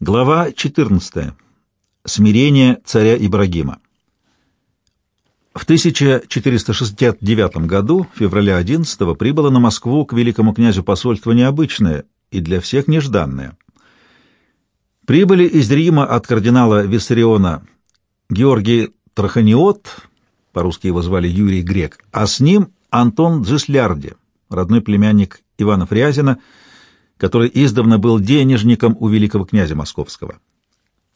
Глава 14. Смирение царя Ибрагима. В 1469 году, февраля 11 прибыло на Москву к великому князю посольство необычное и для всех нежданное. Прибыли из Рима от кардинала Виссариона Георгий Траханиот, по-русски его звали Юрий Грек, а с ним Антон Джислярди, родной племянник Ивана Фрязина, который издавна был денежником у великого князя Московского.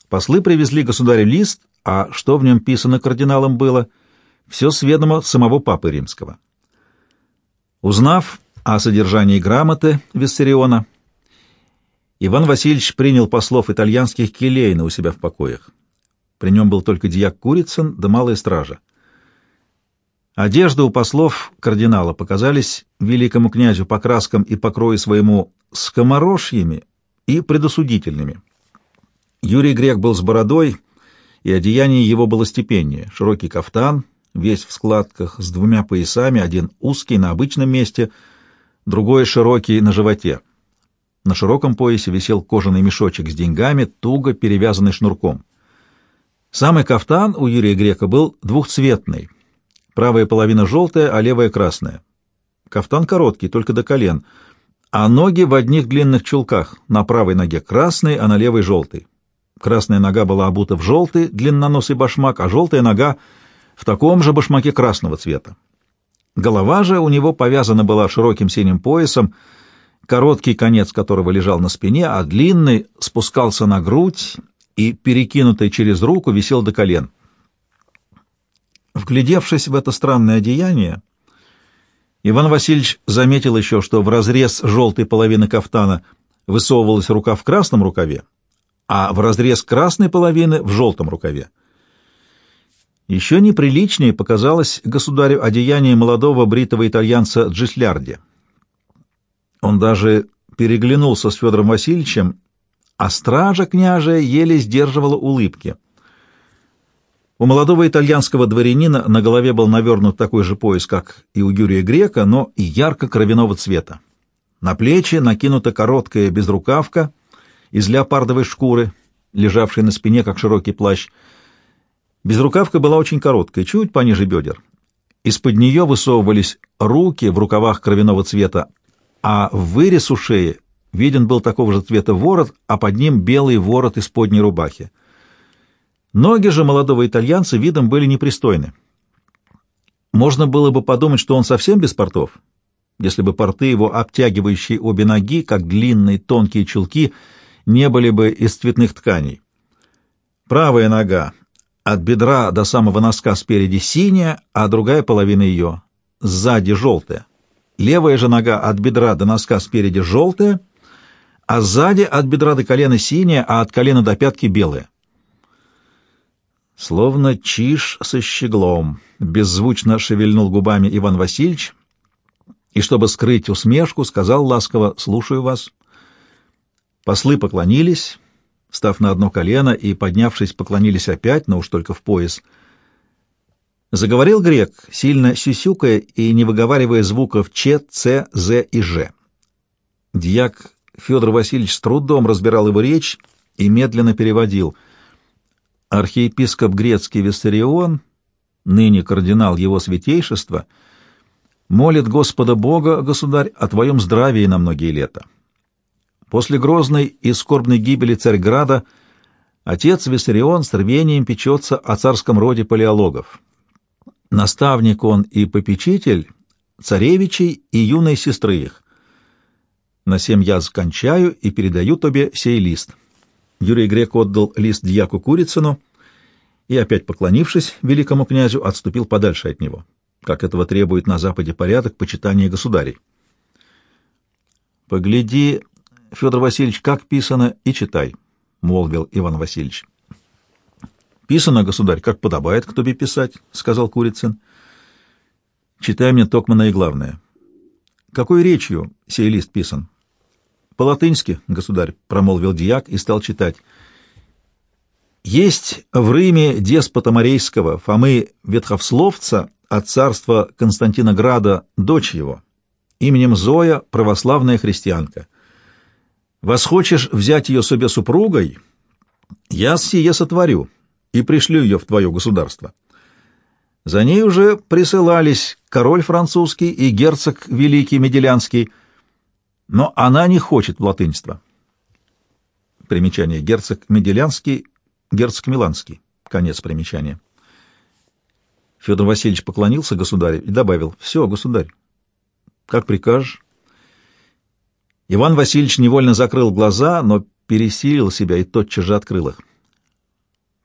Послы привезли государю лист, а что в нем писано кардиналом было, все с ведома самого папы римского. Узнав о содержании грамоты Виссариона, Иван Васильевич принял послов итальянских келейна у себя в покоях. При нем был только дьяк Курицын да малая стража. Одежды у послов кардинала показались великому князю по краскам и покрою своему скоморожьями и предосудительными. Юрий Грек был с бородой, и одеяние его было степеннее. Широкий кафтан, весь в складках, с двумя поясами, один узкий на обычном месте, другой широкий на животе. На широком поясе висел кожаный мешочек с деньгами, туго перевязанный шнурком. Самый кафтан у Юрия Грека был двухцветный — Правая половина желтая, а левая красная. Кафтан короткий, только до колен, а ноги в одних длинных чулках. На правой ноге красный, а на левой желтый. Красная нога была обута в желтый длинноносый башмак, а желтая нога в таком же башмаке красного цвета. Голова же у него повязана была широким синим поясом, короткий конец которого лежал на спине, а длинный спускался на грудь и, перекинутый через руку, висел до колен. Вглядевшись в это странное одеяние, Иван Васильевич заметил еще, что в разрез желтой половины кафтана высовывалась рука в красном рукаве, а в разрез красной половины в желтом рукаве. Еще неприличнее показалось государю одеяние молодого бритого итальянца Джислярди. Он даже переглянулся с Федором Васильевичем, а стража княжа еле сдерживала улыбки — у молодого итальянского дворянина на голове был навернут такой же пояс, как и у Юрия Грека, но и ярко-кровяного цвета. На плечи накинута короткая безрукавка из леопардовой шкуры, лежавшей на спине, как широкий плащ. Безрукавка была очень короткой, чуть пониже бедер. Из-под нее высовывались руки в рукавах кровяного цвета, а в вырез у шеи виден был такого же цвета ворот, а под ним белый ворот из подней рубахи. Ноги же молодого итальянца видом были непристойны. Можно было бы подумать, что он совсем без портов, если бы порты его, обтягивающие обе ноги, как длинные тонкие чулки, не были бы из цветных тканей. Правая нога от бедра до самого носка спереди синяя, а другая половина ее сзади желтая. Левая же нога от бедра до носка спереди желтая, а сзади от бедра до колена синяя, а от колена до пятки белая. Словно чиж со щеглом, беззвучно шевельнул губами Иван Васильевич и, чтобы скрыть усмешку, сказал ласково «Слушаю вас». Послы поклонились, став на одно колено и, поднявшись, поклонились опять, но уж только в пояс. Заговорил грек, сильно сюсюкая и не выговаривая звуков Ч, Ц, З и Ж. Дьяк Федор Васильевич с трудом разбирал его речь и медленно переводил — архиепископ грецкий Виссарион, ныне кардинал его святейшества, молит Господа Бога, государь, о твоем здравии на многие лета. После грозной и скорбной гибели Царьграда отец Виссарион с рвением печется о царском роде палеологов. Наставник он и попечитель царевичей и юной сестры их. На семь я скончаю и передаю тебе сей лист». Юрий Грек отдал лист дьяку Курицыну и, опять поклонившись великому князю, отступил подальше от него, как этого требует на Западе порядок почитания государей. «Погляди, Федор Васильевич, как писано, и читай», — молвил Иван Васильевич. «Писано, государь, как подобает к тебе писать», — сказал Курицын. «Читай мне токмо и главное. Какой речью сей лист писан?» «По-латынски, государь», — промолвил дьяк и стал читать. «Есть в Риме деспота Морейского, Фомы Ветховсловца, от царства Константина Града, дочь его, именем Зоя, православная христианка. Восхочешь взять ее себе супругой, Я сие сотворю и пришлю ее в твое государство. За ней уже присылались король французский и герцог великий Меделянский, но она не хочет латынства. Примечание. Герцог Меделянский, герцог Миланский. Конец примечания. Федор Васильевич поклонился государю и добавил, «Все, государь, как прикажешь». Иван Васильевич невольно закрыл глаза, но пересилил себя и тотчас же открыл их.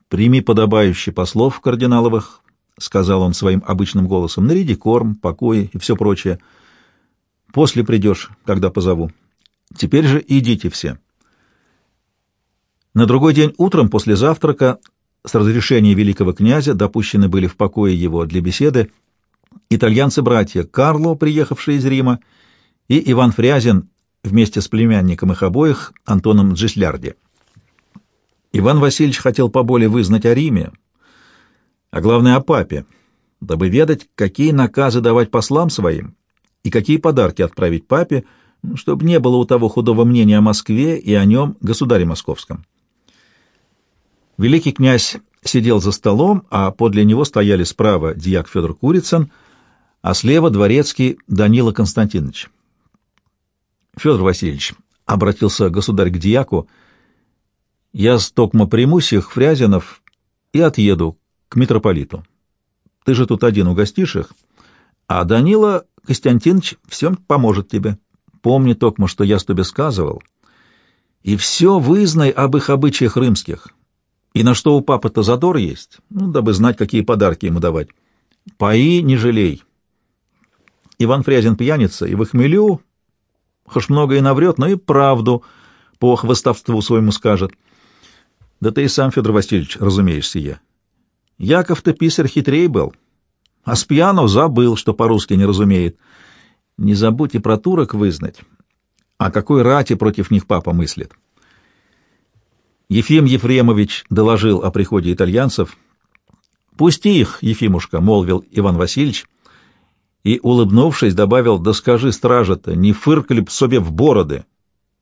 «Прими подобающий послов кардиналовых», — сказал он своим обычным голосом, — «наряди корм, покой и все прочее. После придешь, когда позову. Теперь же идите все». На другой день утром после завтрака с разрешения великого князя допущены были в покое его для беседы итальянцы-братья Карло, приехавшие из Рима, и Иван Фрязин вместе с племянником их обоих, Антоном Джислярди. Иван Васильевич хотел поболее вызнать о Риме, а главное о папе, дабы ведать, какие наказы давать послам своим и какие подарки отправить папе, чтобы не было у того худого мнения о Москве и о нем, государе московском. Великий князь сидел за столом, а подле него стояли справа дьяк Федор Курицын, а слева дворецкий Данила Константинович. Федор Васильевич, — обратился государь к дьяку, — я с приму сих Фрязинов и отъеду к митрополиту. Ты же тут один угостишь их, а Данила Константинович всем поможет тебе. Помни, Токма, что я с тебе сказывал, и все вызнай об их обычаях рымских, и на что у папы-то задор есть, ну, дабы знать, какие подарки ему давать. Пои не жалей. Иван Фрязин пьяница, и в хмелю, хоть много и наврет, но и правду по хвостовству своему скажет. Да ты и сам, Федор Васильевич, разумеешь сие. Яков-то писарь хитрей был, а с пьяну забыл, что по-русски не разумеет. Не забудь и про турок вызнать. А какой рати против них папа мыслит? Ефим Ефремович доложил о приходе итальянцев. «Пусти их, Ефимушка», — молвил Иван Васильевич, и, улыбнувшись, добавил, «Да скажи, стража-то, не фыркали б себе в бороды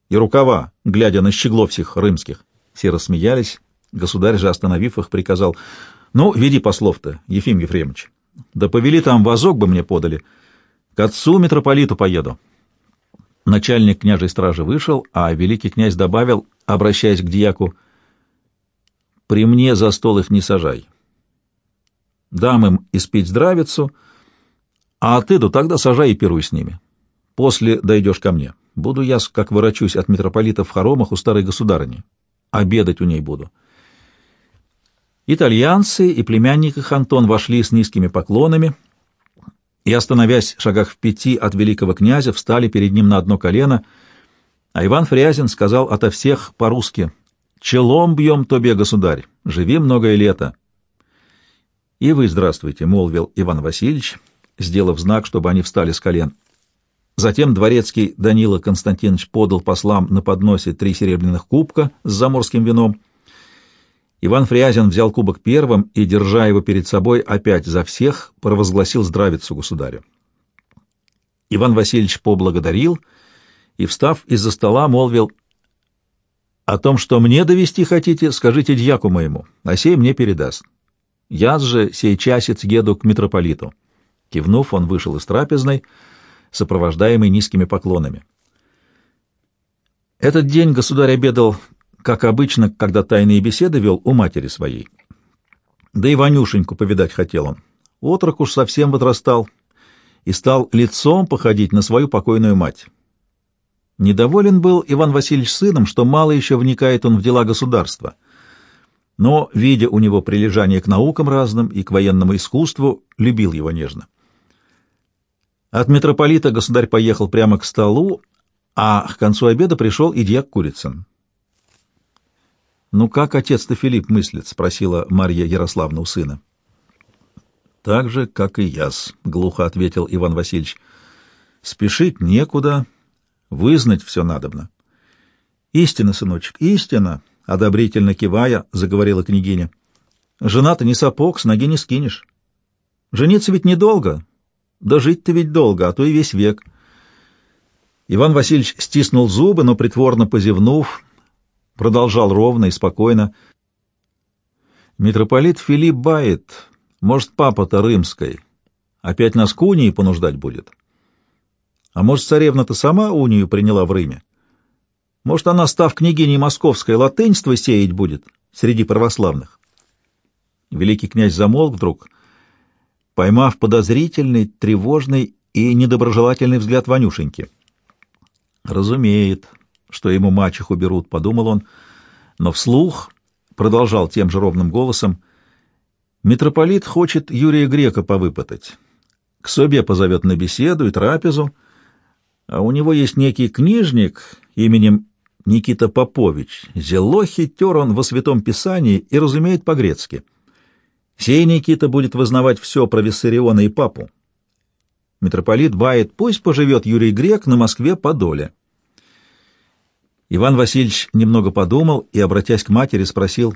и рукава, глядя на щеглов всех рымских». Все рассмеялись, государь же, остановив их, приказал, «Ну, веди послов-то, Ефим Ефремович, да повели там вазок бы мне подали, к отцу митрополиту поеду». Начальник княжей стражи вышел, а великий князь добавил, обращаясь к дьяку, «При мне за стол их не сажай. Дам им испить здравицу, а ты до тогда сажай и пируй с ними. После дойдешь ко мне. Буду я, как ворочусь от митрополита в хоромах у старой государыни. Обедать у ней буду». Итальянцы и племянник их Антон вошли с низкими поклонами и, остановясь в шагах в пяти от великого князя, встали перед ним на одно колено — а Иван Фрязин сказал ото всех по-русски «Челом бьем тобе, государь, живи многое лето». «И вы здравствуйте», — молвил Иван Васильевич, сделав знак, чтобы они встали с колен. Затем дворецкий Данила Константинович подал послам на подносе три серебряных кубка с заморским вином. Иван Фрязин взял кубок первым и, держа его перед собой, опять за всех провозгласил здравицу государю. Иван Васильевич поблагодарил — и, встав из-за стола, молвил, «О том, что мне довести хотите, скажите дьяку моему, а сей мне передаст. Я же сей часец еду к митрополиту». Кивнув, он вышел из трапезной, сопровождаемый низкими поклонами. Этот день государь обедал, как обычно, когда тайные беседы вел у матери своей. Да и Ванюшеньку повидать хотел он. Отрок уж совсем подрастал и стал лицом походить на свою покойную мать. Недоволен был Иван Васильевич сыном, что мало еще вникает он в дела государства. Но, видя у него прилежание к наукам разным и к военному искусству, любил его нежно. От митрополита государь поехал прямо к столу, а к концу обеда пришел и дьяк Курицын. «Ну как отец-то Филипп мыслит?» — спросила Марья Ярославна у сына. «Так же, как и я-с», — глухо ответил Иван Васильевич. «Спешить некуда, Вызнать все надобно. — Истина, сыночек, истина! — одобрительно кивая, заговорила княгиня. — Жена-то не сапог, с ноги не скинешь. Жениться ведь недолго, да жить-то ведь долго, а то и весь век. Иван Васильевич стиснул зубы, но притворно позевнув, продолжал ровно и спокойно. Митрополит Филипп бает, может, папа-то римской, опять нас к унии понуждать будет. А может, царевна-то сама унию приняла в Риме? Может, она, став княгиней московской, латынство сеять будет среди православных? Великий князь замолк вдруг, поймав подозрительный, тревожный и недоброжелательный взгляд Ванюшеньки. «Разумеет, что ему мачеху берут», — подумал он, но вслух продолжал тем же ровным голосом. «Митрополит хочет Юрия Грека повыпытать. К себе позовет на беседу и трапезу, а у него есть некий книжник именем Никита Попович. Зело хитер он во Святом Писании и разумеет по-грецки. Сей Никита будет вызнавать все про Виссариона и Папу. Митрополит бает, пусть поживет Юрий Грек на Москве по доле. Иван Васильевич немного подумал и, обратясь к матери, спросил,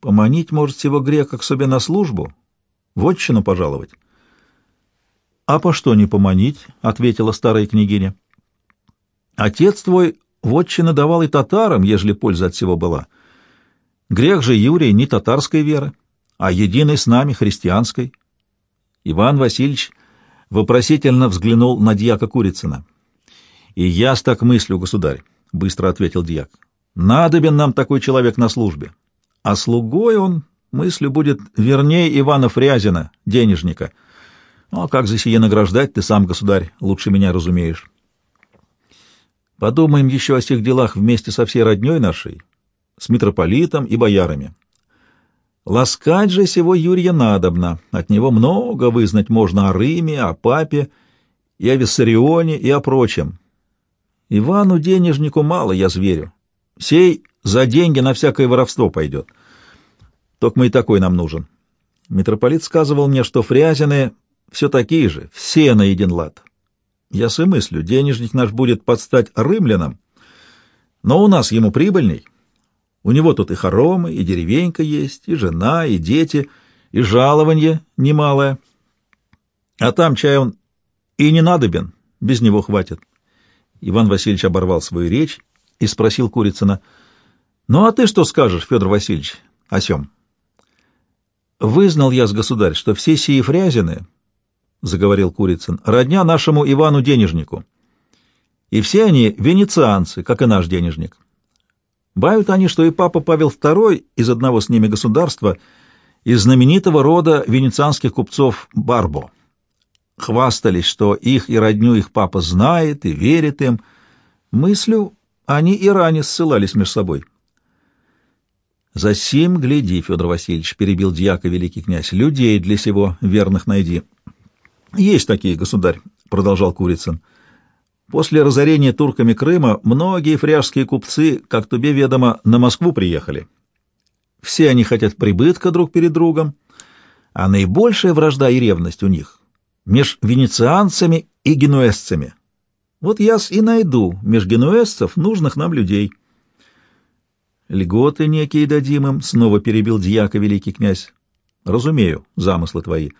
«Поманить, может, всего Грека к себе на службу? В отчину пожаловать?» «А по что не поманить?» — ответила старая княгиня. «Отец твой вотчина давал и татарам, ежели польза от всего была. Грех же Юрий не татарской веры, а единой с нами христианской». Иван Васильевич вопросительно взглянул на дьяка Курицына. «И я так мыслю, государь», — быстро ответил дьяк. «Надобен нам такой человек на службе. А слугой он, мыслю, будет вернее Ивана Фрязина, денежника». Ну, а как за сие награждать, ты сам, государь, лучше меня разумеешь. Подумаем еще о всех делах вместе со всей родней нашей, с митрополитом и боярами. Ласкать же сего Юрия надобно, от него много вызнать можно о Риме, о папе, и о Виссарионе, и о прочем. Ивану денежнику мало, я зверю. Сей за деньги на всякое воровство пойдет. Только мы и такой нам нужен. Митрополит сказывал мне, что фрязины все такие же, все на един лад. Я с мыслю, денежник наш будет подстать римлянам, но у нас ему прибыльней. У него тут и хоромы, и деревенька есть, и жена, и дети, и жалование немалое. А там чай он и не надобен, без него хватит. Иван Васильевич оборвал свою речь и спросил Курицына, «Ну а ты что скажешь, Федор Васильевич, о сём?» «Вызнал я с государь, что все сии фрязины — заговорил Курицын, — родня нашему Ивану-денежнику. И все они венецианцы, как и наш денежник. Бают они, что и папа Павел II из одного с ними государства, из знаменитого рода венецианских купцов Барбо. Хвастались, что их и родню их папа знает и верит им. Мыслю, они и ранее ссылались между собой. «За сим гляди, Федор Васильевич», — перебил дьяка великий князь, — «людей для сего верных найди». Есть такие, государь, продолжал Курицын. После разорения турками Крыма многие фряжские купцы, как тебе ведомо, на Москву приехали. Все они хотят прибытка друг перед другом, а наибольшая вражда и ревность у них меж венецианцами и генуэзцами. Вот я и найду меж генуэзцев нужных нам людей. Льготы некие дадим им, снова перебил дьяка великий князь. Разумею замыслы твои.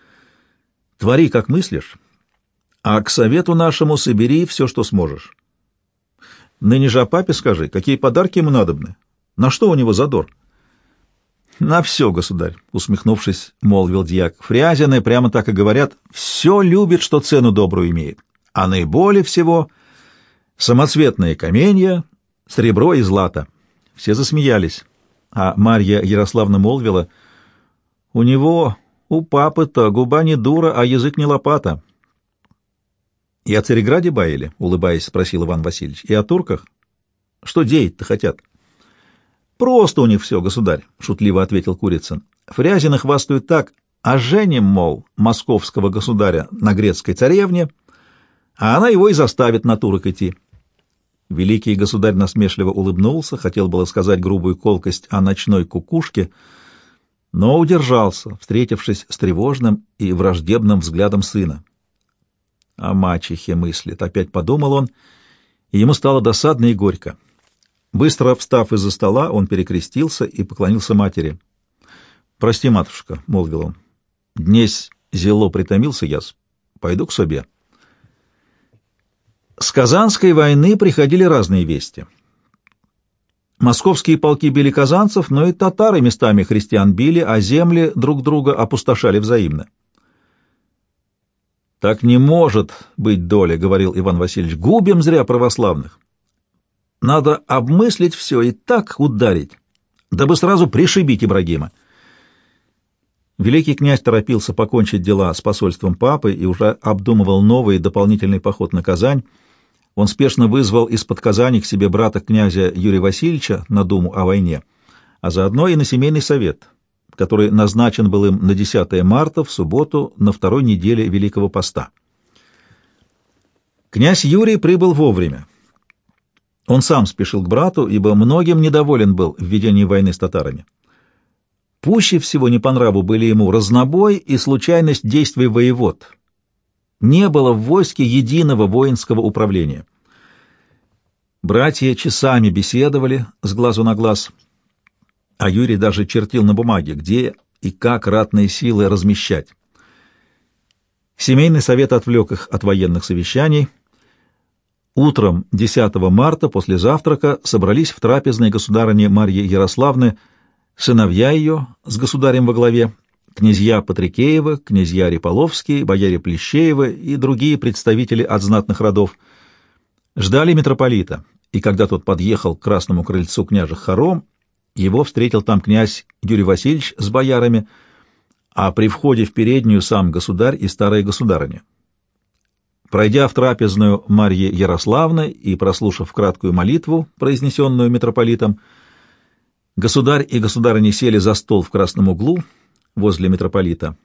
Твори, как мыслишь, а к совету нашему собери все, что сможешь. Ныне же о папе скажи, какие подарки ему надобны, на что у него задор. — На все, государь, — усмехнувшись, молвил дьяк. — Фрязины прямо так и говорят, все любит, что цену добрую имеет, а наиболее всего самоцветные каменья, сребро и злато. Все засмеялись, а Марья Ярославна молвила, — у него у папы-то губа не дура, а язык не лопата. — И о Цареграде баили? — улыбаясь, спросил Иван Васильевич. — И о турках? Что деять-то хотят? — Просто у них все, государь, — шутливо ответил Курицын. — Фрязины хвастают так, а женим, мол, московского государя на грецкой царевне, а она его и заставит на турок идти. Великий государь насмешливо улыбнулся, хотел было сказать грубую колкость о ночной кукушке — но удержался, встретившись с тревожным и враждебным взглядом сына. О мачехе мыслит, опять подумал он, и ему стало досадно и горько. Быстро встав из-за стола, он перекрестился и поклонился матери. «Прости, матушка», — молвил он, — «днесь зело притомился я, пойду к себе». С Казанской войны приходили разные вести. Московские полки били казанцев, но и татары местами христиан били, а земли друг друга опустошали взаимно. «Так не может быть доля», — говорил Иван Васильевич, — «губим зря православных. Надо обмыслить все и так ударить, дабы сразу пришибить Ибрагима». Великий князь торопился покончить дела с посольством папы и уже обдумывал новый дополнительный поход на Казань, он спешно вызвал из-под Казани к себе брата князя Юрия Васильевича на думу о войне, а заодно и на семейный совет, который назначен был им на 10 марта в субботу на второй неделе Великого Поста. Князь Юрий прибыл вовремя. Он сам спешил к брату, ибо многим недоволен был в ведении войны с татарами. Пуще всего не по нраву были ему разнобой и случайность действий воевод — не было в войске единого воинского управления. Братья часами беседовали с глазу на глаз, а Юрий даже чертил на бумаге, где и как ратные силы размещать. Семейный совет отвлек их от военных совещаний. Утром 10 марта после завтрака собрались в трапезной государыне Марьи Ярославны сыновья ее с государем во главе, князья Патрикеева, князья Реполовские, бояре Плещеева и другие представители от знатных родов. Ждали митрополита, и когда тот подъехал к красному крыльцу княжих хором, его встретил там князь Юрий Васильевич с боярами, а при входе в переднюю сам государь и старая государыня. Пройдя в трапезную Марьи Ярославны и прослушав краткую молитву, произнесенную митрополитом, государь и государыня сели за стол в красном углу — возле митрополита,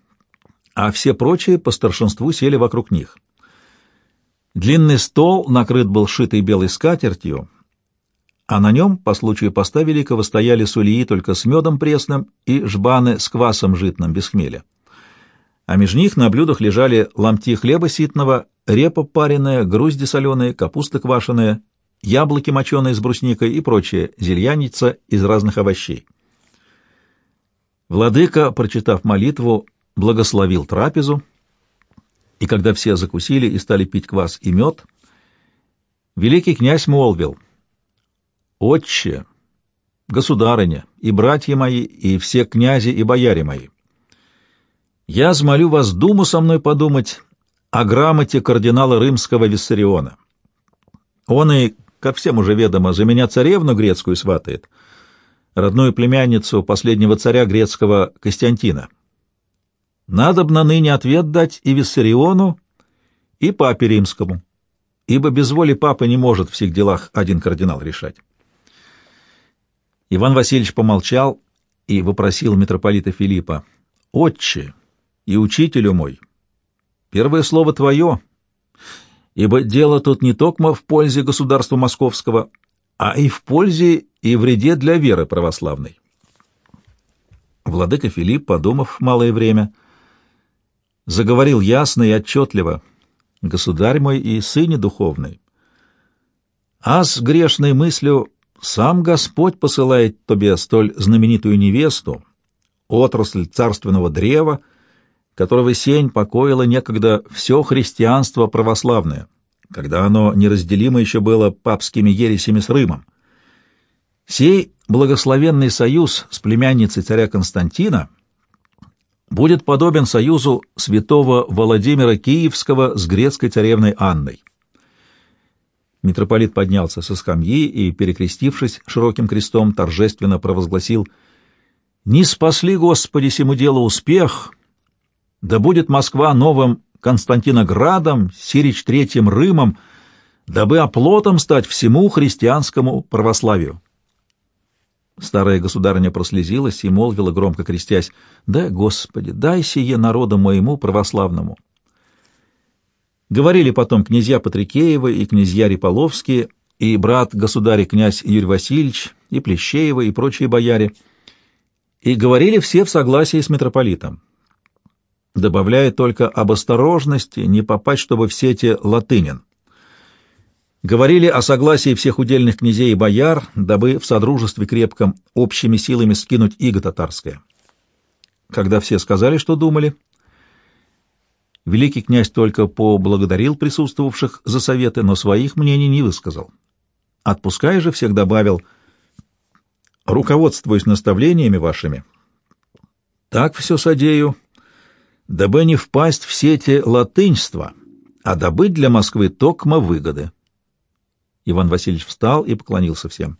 а все прочие по старшинству сели вокруг них. Длинный стол накрыт был шитой белой скатертью, а на нем, по случаю поста великого, стояли сулии только с медом пресным и жбаны с квасом житным, без хмеля. А между них на блюдах лежали ломти хлеба ситного, репа пареная, грузди соленые, капуста квашеная, яблоки моченые с брусникой и прочее, зельяница из разных овощей. Владыка, прочитав молитву, благословил трапезу, и когда все закусили и стали пить квас и мед, великий князь молвил, «Отче, государыня, и братья мои, и все князи и бояре мои, я смолю вас думу со мной подумать о грамоте кардинала римского Виссариона. Он и, как всем уже ведомо, за меня царевну грецкую сватает» родную племянницу последнего царя грецкого Костянтина. Надобно ныне ответ дать и Виссариону, и папе римскому, ибо без воли папы не может в всех делах один кардинал решать. Иван Васильевич помолчал и вопросил митрополита Филиппа, «Отче и учителю мой, первое слово твое, ибо дело тут не только в пользе государства московского, а и в пользе и вреде для веры православной. Владыка Филипп, подумав малое время, заговорил ясно и отчетливо, «Государь мой и сыне духовный, а с грешной мыслью сам Господь посылает тебе столь знаменитую невесту, отрасль царственного древа, которого сень покоила некогда все христианство православное, когда оно неразделимо еще было папскими ересями с Рымом. Сей благословенный союз с племянницей царя Константина будет подобен союзу святого Владимира Киевского с грецкой царевной Анной. Митрополит поднялся со скамьи и, перекрестившись широким крестом, торжественно провозгласил «Не спасли, Господи, сему делу успех! Да будет Москва новым Константиноградом, Сирич Третьим Рымом, дабы оплотом стать всему христианскому православию». Старая государыня прослезилась и молвила, громко крестясь, «Да, Господи, дай сие народу моему православному». Говорили потом князья Патрикеевы и князья Риполовские, и брат государя князь Юрий Васильевич, и Плещеева, и прочие бояре, и говорили все в согласии с митрополитом, добавляя только об осторожности, не попасть, чтобы все эти латынин говорили о согласии всех удельных князей и бояр, дабы в содружестве крепком общими силами скинуть иго татарское. Когда все сказали, что думали, великий князь только поблагодарил присутствовавших за советы, но своих мнений не высказал. Отпуская же всех добавил, руководствуясь наставлениями вашими, так все содею, дабы не впасть в сети латыньства, а добыть для Москвы токма выгоды. Иван Васильевич встал и поклонился всем.